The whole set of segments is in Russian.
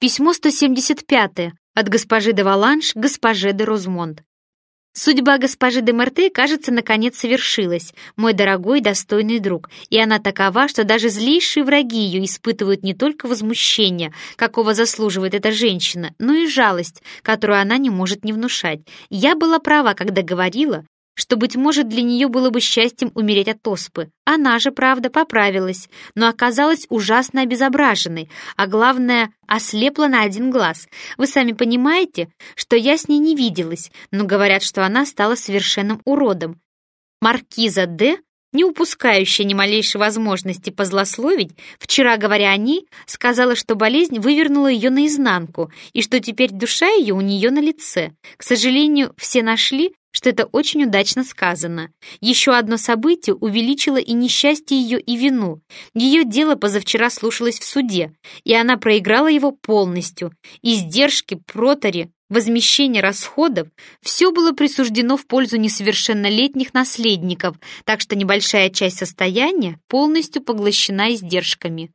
Письмо 175 от госпожи де Валанш госпоже де Розмонд. Судьба госпожи де Мерте, кажется, наконец совершилась, мой дорогой достойный друг, и она такова, что даже злейшие враги ее испытывают не только возмущение, какого заслуживает эта женщина, но и жалость, которую она не может не внушать. Я была права, когда говорила, что, быть может, для нее было бы счастьем умереть от оспы. Она же, правда, поправилась, но оказалась ужасно обезображенной, а главное, ослепла на один глаз. Вы сами понимаете, что я с ней не виделась, но говорят, что она стала совершенным уродом. Маркиза Д., не упускающая ни малейшей возможности позлословить, вчера, говоря о ней, сказала, что болезнь вывернула ее наизнанку и что теперь душа ее у нее на лице. К сожалению, все нашли, что это очень удачно сказано. Еще одно событие увеличило и несчастье ее, и вину. Ее дело позавчера слушалось в суде, и она проиграла его полностью. Издержки, протори, возмещение расходов – все было присуждено в пользу несовершеннолетних наследников, так что небольшая часть состояния полностью поглощена издержками.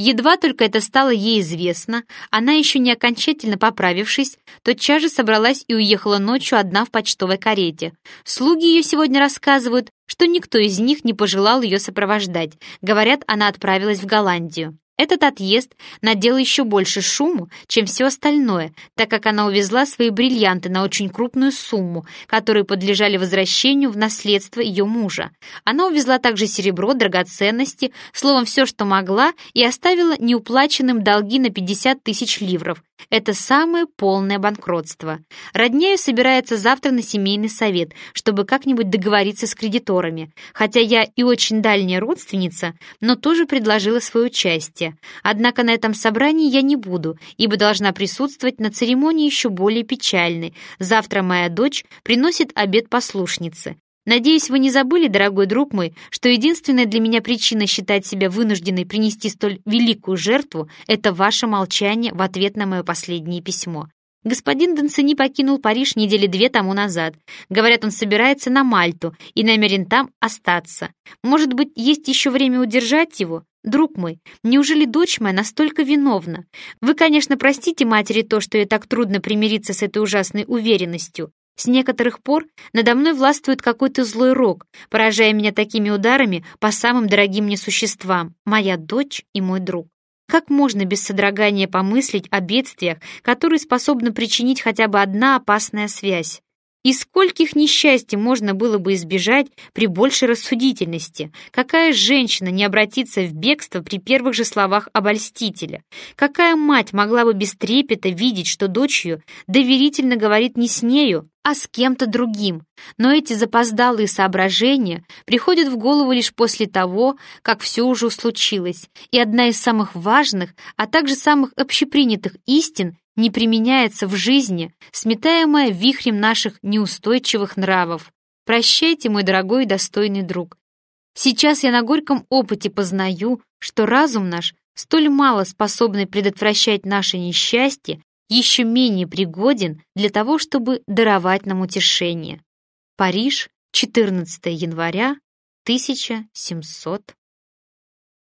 Едва только это стало ей известно, она, еще не окончательно поправившись, тотчас же собралась и уехала ночью одна в почтовой карете. Слуги ее сегодня рассказывают, что никто из них не пожелал ее сопровождать. Говорят, она отправилась в Голландию. Этот отъезд наделал еще больше шуму, чем все остальное, так как она увезла свои бриллианты на очень крупную сумму, которые подлежали возвращению в наследство ее мужа. Она увезла также серебро, драгоценности, словом, все, что могла, и оставила неуплаченным долги на 50 тысяч ливров. Это самое полное банкротство. Родня собирается завтра на семейный совет, чтобы как-нибудь договориться с кредиторами. Хотя я и очень дальняя родственница, но тоже предложила свое участие. Однако на этом собрании я не буду, ибо должна присутствовать на церемонии еще более печальной. Завтра моя дочь приносит обед послушницы. Надеюсь, вы не забыли, дорогой друг мой, что единственная для меня причина считать себя вынужденной принести столь великую жертву — это ваше молчание в ответ на мое последнее письмо. Господин Донцини покинул Париж недели две тому назад. Говорят, он собирается на Мальту и намерен там остаться. Может быть, есть еще время удержать его? Друг мой, неужели дочь моя настолько виновна? Вы, конечно, простите матери то, что ей так трудно примириться с этой ужасной уверенностью. С некоторых пор надо мной властвует какой-то злой рок, поражая меня такими ударами по самым дорогим мне существам, моя дочь и мой друг. Как можно без содрогания помыслить о бедствиях, которые способны причинить хотя бы одна опасная связь? И скольких несчастий можно было бы избежать при большей рассудительности? Какая женщина не обратится в бегство при первых же словах обольстителя? Какая мать могла бы без трепета видеть, что дочь ее доверительно говорит не с нею, а с кем-то другим? Но эти запоздалые соображения приходят в голову лишь после того, как все уже случилось, и одна из самых важных, а также самых общепринятых истин не применяется в жизни, сметаемая вихрем наших неустойчивых нравов. Прощайте, мой дорогой и достойный друг. Сейчас я на горьком опыте познаю, что разум наш, столь мало способный предотвращать наше несчастье, еще менее пригоден для того, чтобы даровать нам утешение. Париж, 14 января 1700